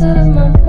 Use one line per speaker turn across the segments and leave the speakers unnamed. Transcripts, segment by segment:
to of my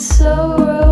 so.